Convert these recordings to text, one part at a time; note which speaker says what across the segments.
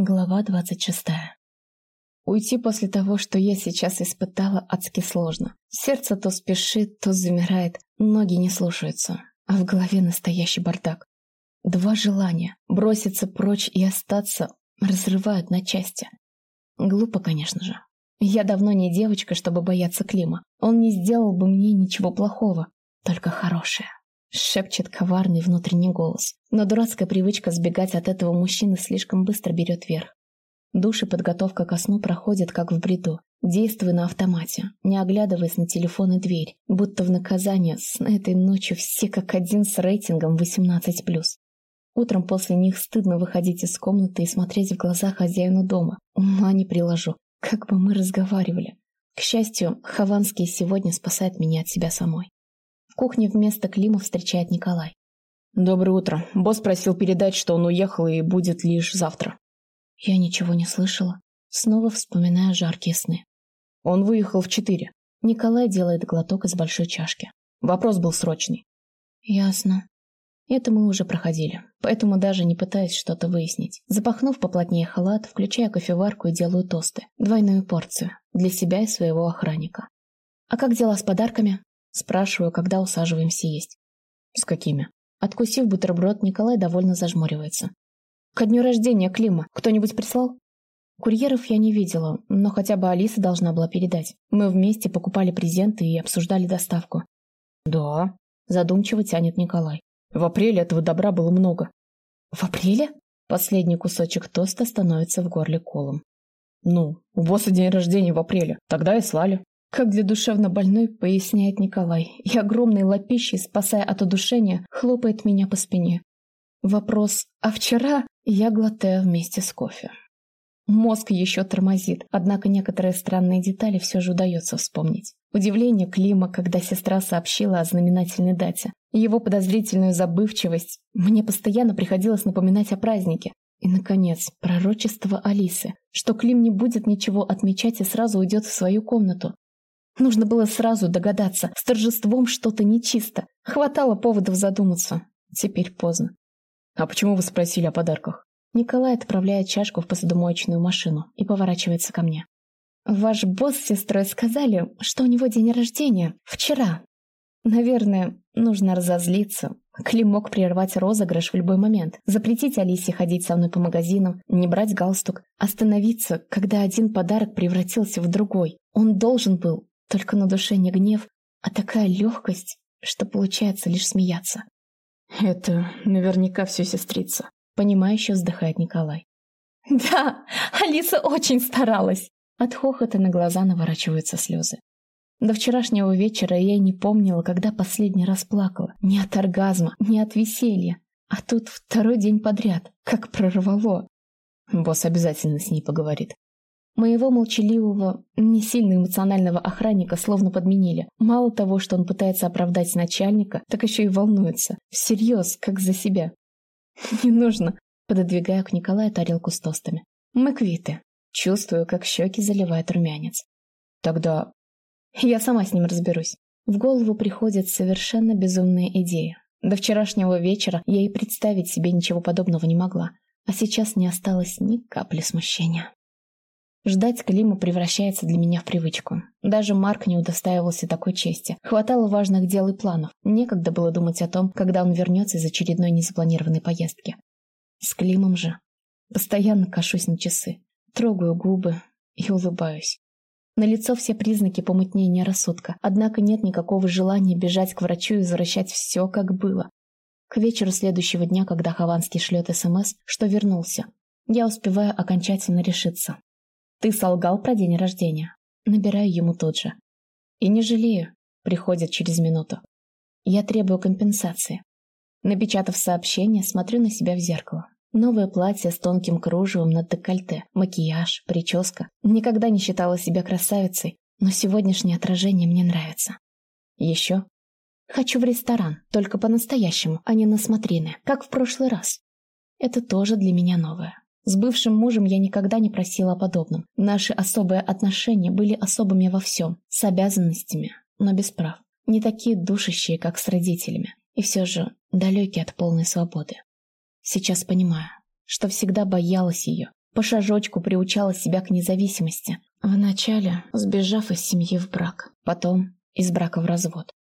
Speaker 1: Глава двадцать шестая. Уйти после того, что я сейчас испытала, адски сложно. Сердце то спешит, то замирает, ноги не слушаются, а в голове настоящий бардак. Два желания — броситься прочь и остаться — разрывают на части. Глупо, конечно же. Я давно не девочка, чтобы бояться Клима. Он не сделал бы мне ничего плохого, только хорошее. Шепчет коварный внутренний голос. Но дурацкая привычка сбегать от этого мужчины слишком быстро берет верх. Душ и подготовка ко сну проходят как в бреду. Действуя на автомате, не оглядываясь на телефон и дверь, будто в наказание с этой ночью все как один с рейтингом 18+. Утром после них стыдно выходить из комнаты и смотреть в глаза хозяину дома. Ума не приложу. Как бы мы разговаривали. К счастью, Хованский сегодня спасает меня от себя самой кухне вместо Клима встречает Николай.
Speaker 2: «Доброе утро. Босс просил передать, что он уехал и будет лишь завтра».
Speaker 1: Я ничего не слышала. Снова вспоминаю жаркие сны.
Speaker 2: Он выехал в четыре.
Speaker 1: Николай делает глоток из большой чашки.
Speaker 2: Вопрос был срочный.
Speaker 1: Ясно. Это мы уже проходили, поэтому даже не пытаюсь что-то выяснить. Запахнув поплотнее халат, включаю кофеварку и делаю тосты. Двойную порцию. Для себя и своего охранника. А как дела с подарками? Спрашиваю, когда усаживаемся есть.
Speaker 2: С какими?
Speaker 1: Откусив бутерброд, Николай довольно зажмуривается. Ко дню рождения Клима кто-нибудь прислал? Курьеров я не видела, но хотя бы Алиса должна была передать. Мы вместе покупали презенты и обсуждали доставку.
Speaker 2: Да,
Speaker 1: задумчиво тянет Николай.
Speaker 2: В апреле этого добра было много.
Speaker 1: В апреле? Последний кусочек тоста становится в горле колом.
Speaker 2: Ну, у босса день рождения в апреле, тогда и слали.
Speaker 1: Как для душевно больной, поясняет Николай, и огромной лапищей, спасая от удушения, хлопает меня по спине. Вопрос «А вчера?» я глотаю вместе с кофе. Мозг еще тормозит, однако некоторые странные детали все же удается вспомнить. Удивление Клима, когда сестра сообщила о знаменательной дате. Его подозрительную забывчивость. Мне постоянно приходилось напоминать о празднике. И, наконец, пророчество Алисы, что Клим не будет ничего отмечать и сразу уйдет в свою комнату. Нужно было сразу догадаться, с торжеством что-то нечисто. Хватало поводов задуматься. Теперь поздно.
Speaker 2: «А почему вы спросили о подарках?»
Speaker 1: Николай отправляет чашку в посудомоечную машину и поворачивается ко мне. «Ваш босс с сестрой сказали, что у него день рождения. Вчера. Наверное, нужно разозлиться. Клим мог прервать розыгрыш в любой момент, запретить Алисе ходить со мной по магазинам, не брать галстук, остановиться, когда один подарок превратился в другой. Он должен был только на душе не гнев, а такая легкость, что получается лишь смеяться.
Speaker 2: «Это наверняка все сестрица», —
Speaker 1: понимающе вздыхает Николай. «Да, Алиса очень старалась!» От хохота на глаза наворачиваются слезы. До вчерашнего вечера я и не помнила, когда последний раз плакала. Ни от оргазма, ни от веселья. А тут второй день подряд, как прорвало.
Speaker 2: Босс обязательно с ней поговорит.
Speaker 1: Моего молчаливого, не сильно эмоционального охранника словно подменили. Мало того, что он пытается оправдать начальника, так еще и волнуется. Всерьез, как за себя. «Не нужно», — пододвигаю к Николаю тарелку с тостами. «Мы квиты». Чувствую, как щеки заливает румянец.
Speaker 2: «Тогда...»
Speaker 1: «Я сама с ним разберусь». В голову приходит совершенно безумная идея. До вчерашнего вечера я и представить себе ничего подобного не могла. А сейчас не осталось ни капли смущения. Ждать Клима превращается для меня в привычку. Даже Марк не удостаивался такой чести. Хватало важных дел и планов. Некогда было думать о том, когда он вернется из очередной незапланированной поездки. С Климом же. Постоянно кашусь на часы. Трогаю губы и улыбаюсь. На лицо все признаки помутнения рассудка, однако нет никакого желания бежать к врачу и возвращать все, как было. К вечеру следующего дня, когда Хованский шлет СМС, что вернулся, я успеваю окончательно решиться. Ты солгал про день рождения. Набираю ему тут же. И не жалею. Приходит через минуту. Я требую компенсации. Напечатав сообщение, смотрю на себя в зеркало. Новое платье с тонким кружевом над декольте, макияж, прическа. Никогда не считала себя красавицей, но сегодняшнее отражение мне нравится. Еще. Хочу в ресторан, только по-настоящему, а не на смотрины, как в прошлый раз. Это тоже для меня новое. С бывшим мужем я никогда не просила о подобном. Наши особые отношения были особыми во всем, с обязанностями, но без прав. Не такие душащие, как с родителями, и все же далекие от полной свободы. Сейчас понимаю, что всегда боялась ее, По шажочку приучала себя к независимости. Вначале сбежав из семьи в брак, потом из брака в развод.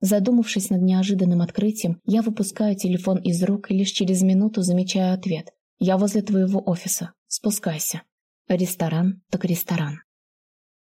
Speaker 1: Задумавшись над неожиданным открытием, я выпускаю телефон из рук и лишь через минуту замечаю ответ. «Я возле твоего офиса. Спускайся». Ресторан так ресторан.